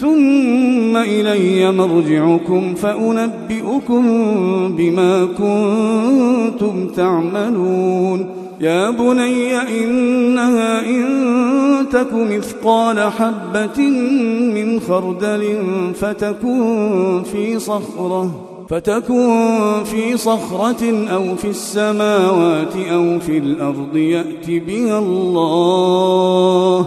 ثم إلي مرجعكم فأنبئكم بما كنتم تعملون. يا بني إنها إن تك مثقال حبة من خردل فتكون في صخرة فتكون في صخرة أو في السماوات أو في الأرض يأت بها الله.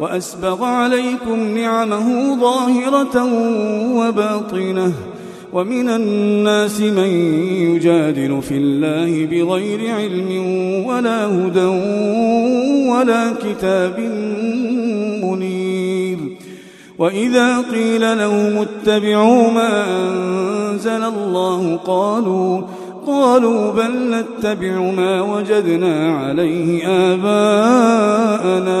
وأسبغ عليكم نعمه ظاهرة وباطنة. ومن الناس من يجادل في الله بغير علم ولا هدى ولا كتاب منير. وإذا قيل لهم اتبعوا ما أنزل الله قالوا قالوا بل نتبع ما وجدنا عليه آباءنا.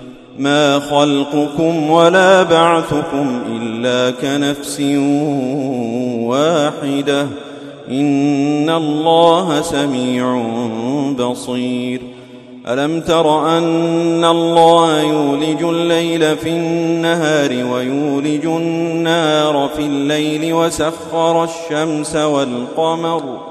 ما خلقكم ولا بعثكم إلا كنفس واحدة. إن الله سميع بصير. ألم تر أن الله يولج الليل في النهار ويولج النار في الليل وسخر الشمس والقمر